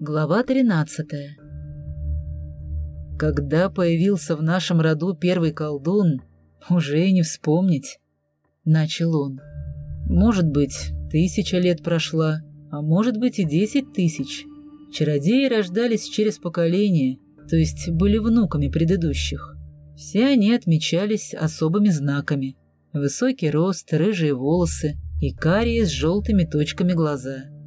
Глава 13 Когда появился в нашем роду первый колдун, уже и не вспомнить, — начал он. Может быть, тысяча лет прошла, а может быть и десять тысяч. Чародеи рождались через поколение, то есть были внуками предыдущих. Все они отмечались особыми знаками. Высокий рост, рыжие волосы и карие с желтыми точками глаза.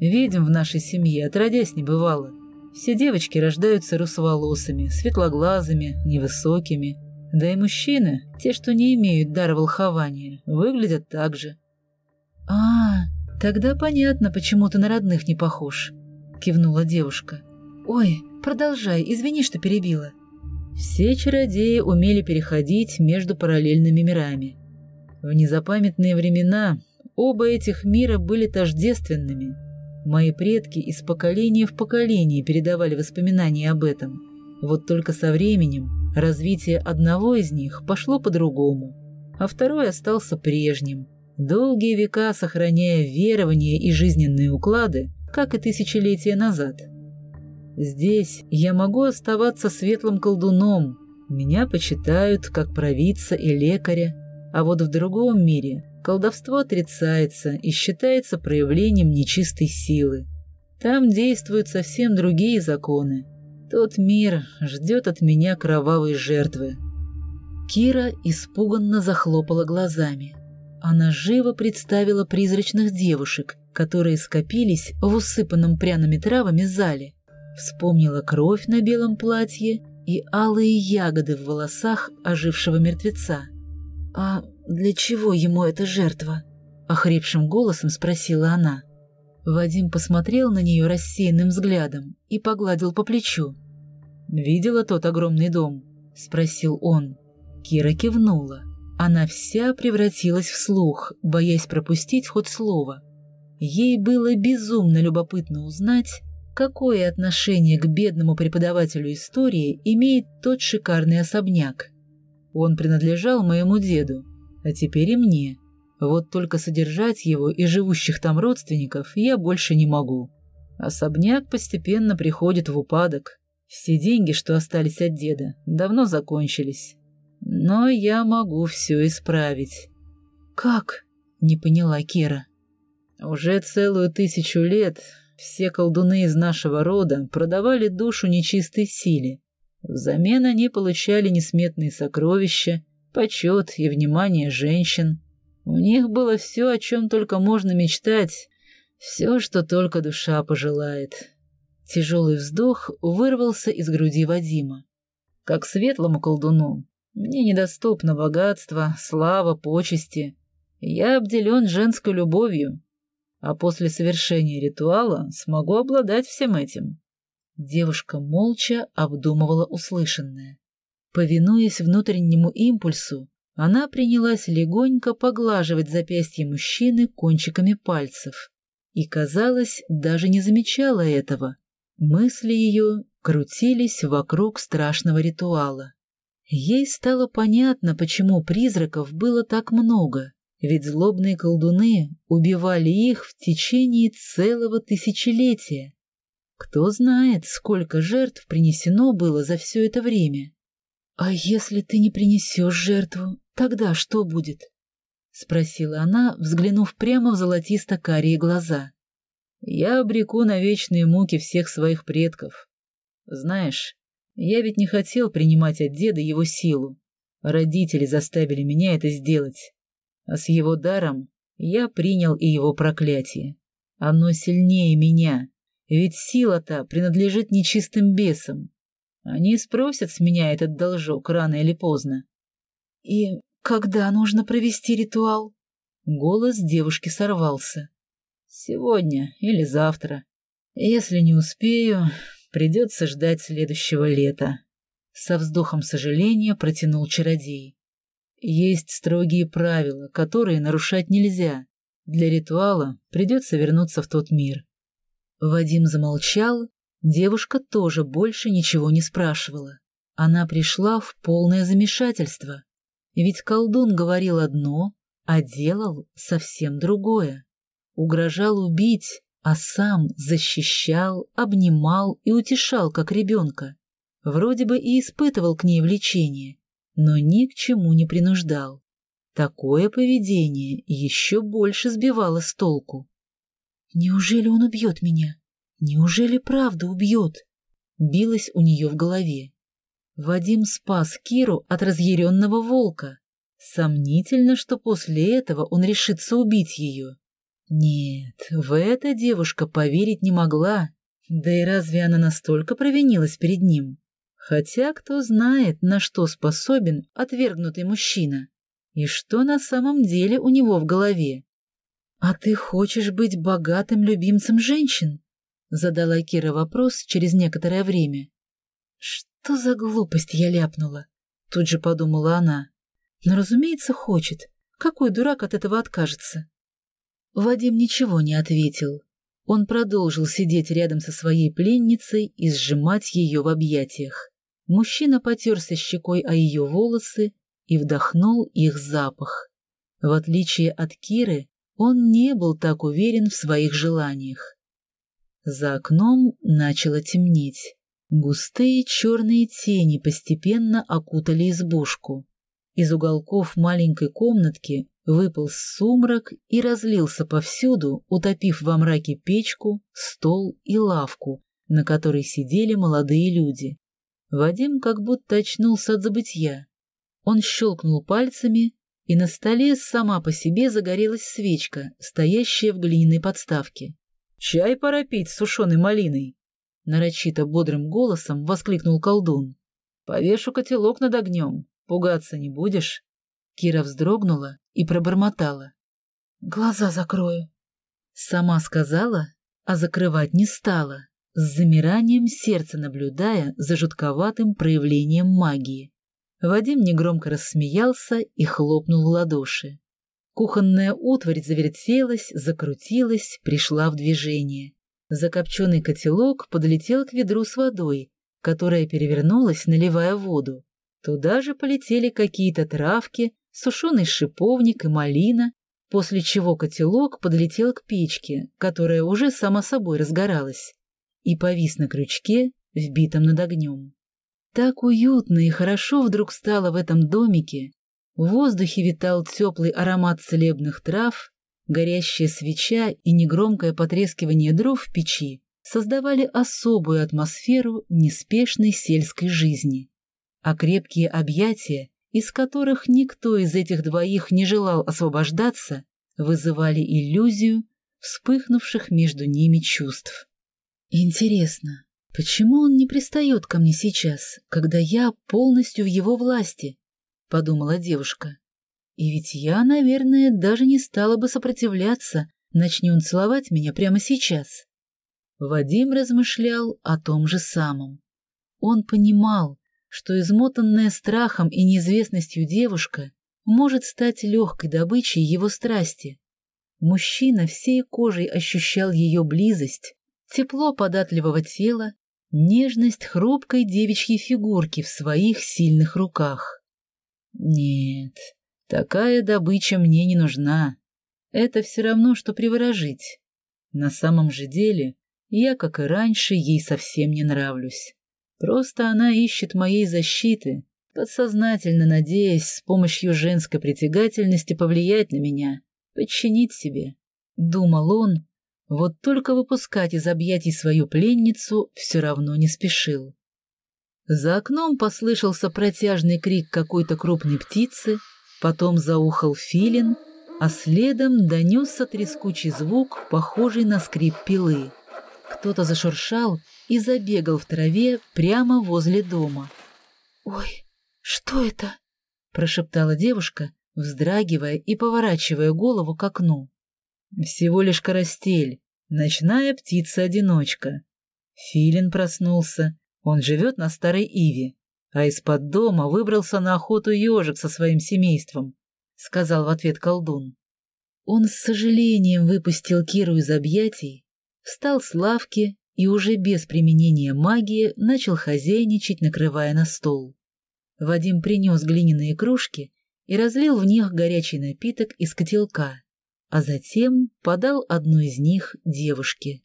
Видим в нашей семье отродясь не бывало. Все девочки рождаются русоволосыми, светлоглазыми, невысокими. Да и мужчины, те, что не имеют дара волхования, выглядят так же. «А, тогда понятно, почему ты на родных не похож», — кивнула девушка. «Ой, продолжай, извини, что перебила». Все чародеи умели переходить между параллельными мирами. В незапамятные времена оба этих мира были тождественными — Мои предки из поколения в поколение передавали воспоминания об этом. Вот только со временем развитие одного из них пошло по-другому, а второй остался прежним, долгие века сохраняя верования и жизненные уклады, как и тысячелетия назад. Здесь я могу оставаться светлым колдуном, меня почитают как провидца и лекаря, а вот в другом мире колдовство отрицается и считается проявлением нечистой силы. Там действуют совсем другие законы. Тот мир ждет от меня кровавой жертвы. Кира испуганно захлопала глазами. Она живо представила призрачных девушек, которые скопились в усыпанном пряными травами зале. Вспомнила кровь на белом платье и алые ягоды в волосах ожившего мертвеца. «А для чего ему эта жертва?» — охрипшим голосом спросила она. Вадим посмотрел на нее рассеянным взглядом и погладил по плечу. «Видела тот огромный дом?» — спросил он. Кира кивнула. Она вся превратилась в слух, боясь пропустить хоть слово. Ей было безумно любопытно узнать, какое отношение к бедному преподавателю истории имеет тот шикарный особняк. Он принадлежал моему деду, а теперь и мне. Вот только содержать его и живущих там родственников я больше не могу. Особняк постепенно приходит в упадок. Все деньги, что остались от деда, давно закончились. Но я могу все исправить. «Как?» — не поняла Кира. «Уже целую тысячу лет все колдуны из нашего рода продавали душу нечистой силе, Взамен они получали несметные сокровища, почет и внимание женщин. У них было все, о чем только можно мечтать, все, что только душа пожелает. Тяжелый вздох вырвался из груди Вадима. Как светлому колдуну, мне недоступно богатство, слава, почести. Я обделен женской любовью, а после совершения ритуала смогу обладать всем этим. Девушка молча обдумывала услышанное. Повинуясь внутреннему импульсу, она принялась легонько поглаживать запястье мужчины кончиками пальцев и, казалось, даже не замечала этого. Мысли ее крутились вокруг страшного ритуала. Ей стало понятно, почему призраков было так много, ведь злобные колдуны убивали их в течение целого тысячелетия. Кто знает, сколько жертв принесено было за все это время. «А если ты не принесешь жертву, тогда что будет?» — спросила она, взглянув прямо в золотисто-карие глаза. «Я обреку на вечные муки всех своих предков. Знаешь, я ведь не хотел принимать от деда его силу. Родители заставили меня это сделать. А с его даром я принял и его проклятие. Оно сильнее меня, ведь сила-то принадлежит нечистым бесам. Они спросят с меня этот должок рано или поздно. И когда нужно провести ритуал? Голос девушки сорвался. Сегодня или завтра. Если не успею, придется ждать следующего лета. Со вздохом сожаления протянул чародей. Есть строгие правила, которые нарушать нельзя. Для ритуала придется вернуться в тот мир. Вадим замолчал, девушка тоже больше ничего не спрашивала. Она пришла в полное замешательство. Ведь колдун говорил одно, а делал совсем другое. Угрожал убить, а сам защищал, обнимал и утешал, как ребенка. Вроде бы и испытывал к ней влечение, но ни к чему не принуждал. Такое поведение еще больше сбивало с толку. «Неужели он убьет меня? Неужели правда убьет?» Билось у нее в голове. Вадим спас Киру от разъяренного волка. Сомнительно, что после этого он решится убить ее. Нет, в это девушка поверить не могла. Да и разве она настолько провинилась перед ним? Хотя кто знает, на что способен отвергнутый мужчина и что на самом деле у него в голове. «А ты хочешь быть богатым любимцем женщин?» — задала Кира вопрос через некоторое время. «Что за глупость я ляпнула?» — тут же подумала она. «Но, разумеется, хочет. Какой дурак от этого откажется?» Вадим ничего не ответил. Он продолжил сидеть рядом со своей пленницей и сжимать ее в объятиях. Мужчина потерся щекой о ее волосы и вдохнул их запах. В отличие от Киры, он не был так уверен в своих желаниях. За окном начало темнеть. Густые черные тени постепенно окутали избушку. Из уголков маленькой комнатки выпал сумрак и разлился повсюду, утопив во мраке печку, стол и лавку, на которой сидели молодые люди. Вадим как будто очнулся от забытья. Он щелкнул пальцами, и на столе сама по себе загорелась свечка, стоящая в глиняной подставке. «Чай пора пить с сушеной малиной!» нарочито бодрым голосом воскликнул колдун. «Повешу котелок над огнем. Пугаться не будешь?» Кира вздрогнула и пробормотала. «Глаза закрою». Сама сказала, а закрывать не стала, с замиранием сердца наблюдая за жутковатым проявлением магии. Вадим негромко рассмеялся и хлопнул в ладоши. Кухонная утварь завертелась, закрутилась, пришла в движение. Закопченный котелок подлетел к ведру с водой, которая перевернулась, наливая воду. Туда же полетели какие-то травки, сушеный шиповник и малина, после чего котелок подлетел к печке, которая уже сама собой разгоралась, и повис на крючке, вбитом над огнем. Так уютно и хорошо вдруг стало в этом домике. В воздухе витал теплый аромат целебных трав, Горящая свеча и негромкое потрескивание дров в печи создавали особую атмосферу неспешной сельской жизни. А крепкие объятия, из которых никто из этих двоих не желал освобождаться, вызывали иллюзию вспыхнувших между ними чувств. Интересно, почему он не пристает ко мне сейчас, когда я полностью в его власти? — подумала девушка. И ведь я, наверное, даже не стала бы сопротивляться, начни он целовать меня прямо сейчас. Вадим размышлял о том же самом. Он понимал, что измотанная страхом и неизвестностью девушка может стать легкой добычей его страсти. Мужчина всей кожей ощущал ее близость, тепло податливого тела, нежность хрупкой девичьей фигурки в своих сильных руках. Нет, Такая добыча мне не нужна. Это все равно, что приворожить. На самом же деле, я, как и раньше, ей совсем не нравлюсь. Просто она ищет моей защиты, подсознательно надеясь с помощью женской притягательности повлиять на меня, подчинить себе. Думал он, вот только выпускать из объятий свою пленницу все равно не спешил. За окном послышался протяжный крик какой-то крупной птицы, Потом заухал филин, а следом донесся трескучий звук, похожий на скрип пилы. Кто-то зашуршал и забегал в траве прямо возле дома. «Ой, что это?» — прошептала девушка, вздрагивая и поворачивая голову к окну. «Всего лишь карастель, ночная птица-одиночка». Филин проснулся, он живет на Старой Иве а из-под дома выбрался на охоту ежик со своим семейством, — сказал в ответ колдун. Он с сожалением выпустил Киру из объятий, встал с лавки и уже без применения магии начал хозяйничать, накрывая на стол. Вадим принес глиняные кружки и разлил в них горячий напиток из котелка. а затем подал одну из них девушке.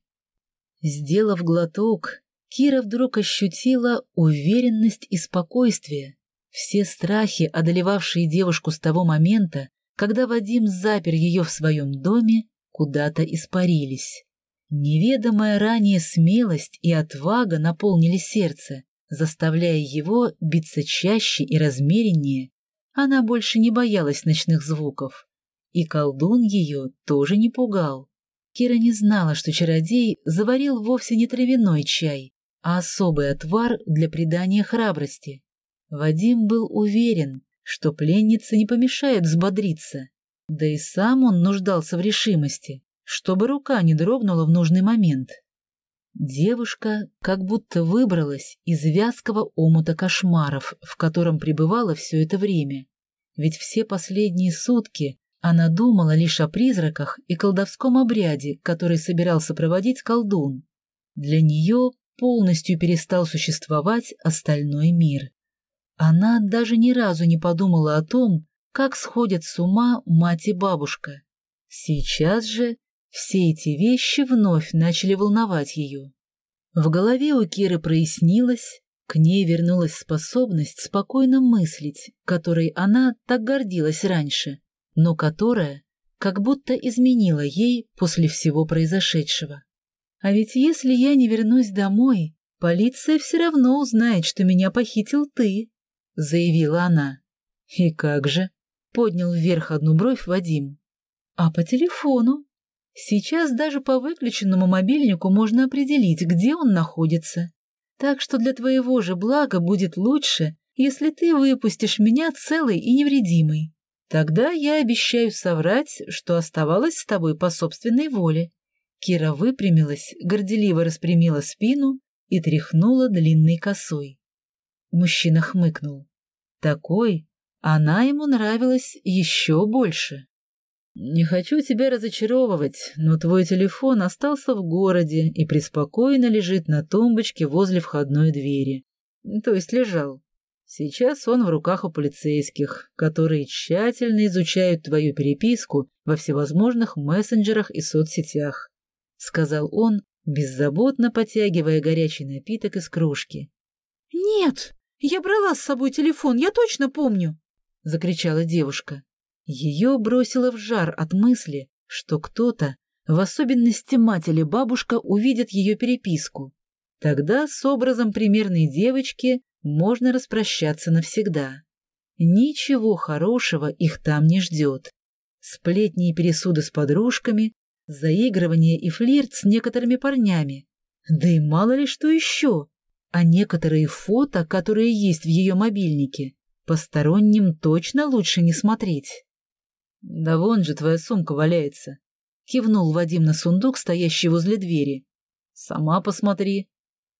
Сделав глоток, Кира вдруг ощутила уверенность и спокойствие. Все страхи, одолевавшие девушку с того момента, когда Вадим запер ее в своем доме, куда-то испарились. Неведомая ранее смелость и отвага наполнили сердце, заставляя его биться чаще и размереннее. Она больше не боялась ночных звуков. И колдун ее тоже не пугал. Кира не знала, что чародей заварил вовсе не травяной чай, а особый отвар для придания храбрости. Вадим был уверен, что пленница не помешает взбодриться, да и сам он нуждался в решимости, чтобы рука не дрогнула в нужный момент. Девушка как будто выбралась из вязкого омута кошмаров, в котором пребывала все это время. Ведь все последние сутки она думала лишь о призраках и колдовском обряде, который собирался проводить колдун. Для нее полностью перестал существовать остальной мир. Она даже ни разу не подумала о том, как сходят с ума мать и бабушка. Сейчас же все эти вещи вновь начали волновать ее. В голове у Киры прояснилось, к ней вернулась способность спокойно мыслить, которой она так гордилась раньше, но которая как будто изменила ей после всего произошедшего. А ведь если я не вернусь домой, полиция все равно узнает, что меня похитил ты, — заявила она. «И как же?» — поднял вверх одну бровь Вадим. «А по телефону. Сейчас даже по выключенному мобильнику можно определить, где он находится. Так что для твоего же блага будет лучше, если ты выпустишь меня целой и невредимой. Тогда я обещаю соврать, что оставалась с тобой по собственной воле». Кира выпрямилась, горделиво распрямила спину и тряхнула длинной косой. Мужчина хмыкнул. Такой она ему нравилась еще больше. «Не хочу тебя разочаровывать, но твой телефон остался в городе и преспокойно лежит на тумбочке возле входной двери. То есть лежал. Сейчас он в руках у полицейских, которые тщательно изучают твою переписку во всевозможных мессенджерах и соцсетях», — сказал он, беззаботно потягивая горячий напиток из кружки. «Нет!» «Я брала с собой телефон, я точно помню!» — закричала девушка. Ее бросило в жар от мысли, что кто-то, в особенности мать или бабушка, увидит ее переписку. Тогда с образом примерной девочки можно распрощаться навсегда. Ничего хорошего их там не ждет. Сплетни и пересуды с подружками, заигрывание и флирт с некоторыми парнями. Да и мало ли что еще а некоторые фото, которые есть в ее мобильнике, посторонним точно лучше не смотреть. «Да вон же твоя сумка валяется», — кивнул Вадим на сундук, стоящий возле двери. «Сама посмотри».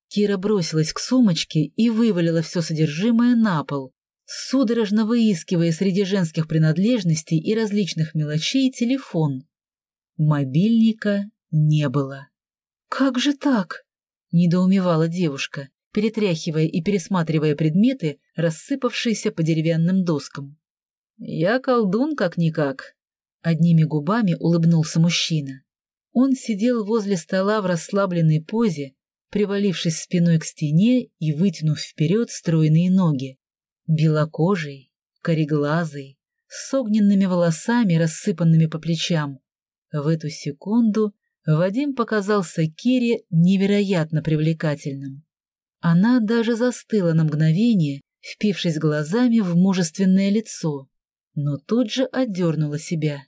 Кира бросилась к сумочке и вывалила все содержимое на пол, судорожно выискивая среди женских принадлежностей и различных мелочей телефон. Мобильника не было. «Как же так?» — недоумевала девушка перетряхивая и пересматривая предметы, рассыпавшиеся по деревянным доскам. «Я колдун как-никак», — одними губами улыбнулся мужчина. Он сидел возле стола в расслабленной позе, привалившись спиной к стене и вытянув вперед стройные ноги. Белокожий, кореглазый, с огненными волосами, рассыпанными по плечам. В эту секунду Вадим показался Кире невероятно привлекательным. Она даже застыла на мгновение, впившись глазами в мужественное лицо, но тут же отдернула себя.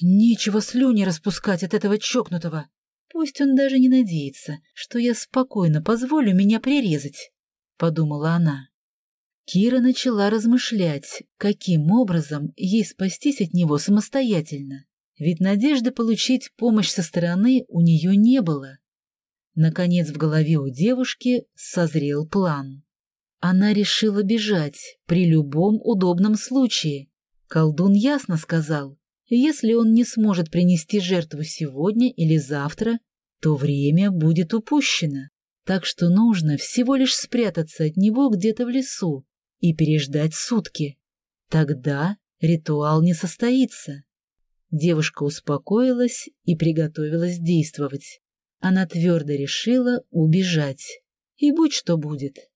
«Нечего слюни распускать от этого чокнутого. Пусть он даже не надеется, что я спокойно позволю меня прирезать», — подумала она. Кира начала размышлять, каким образом ей спастись от него самостоятельно, ведь надежды получить помощь со стороны у нее не было. Наконец в голове у девушки созрел план. Она решила бежать при любом удобном случае. Колдун ясно сказал, если он не сможет принести жертву сегодня или завтра, то время будет упущено. Так что нужно всего лишь спрятаться от него где-то в лесу и переждать сутки. Тогда ритуал не состоится. Девушка успокоилась и приготовилась действовать. Она твердо решила убежать. И будь что будет.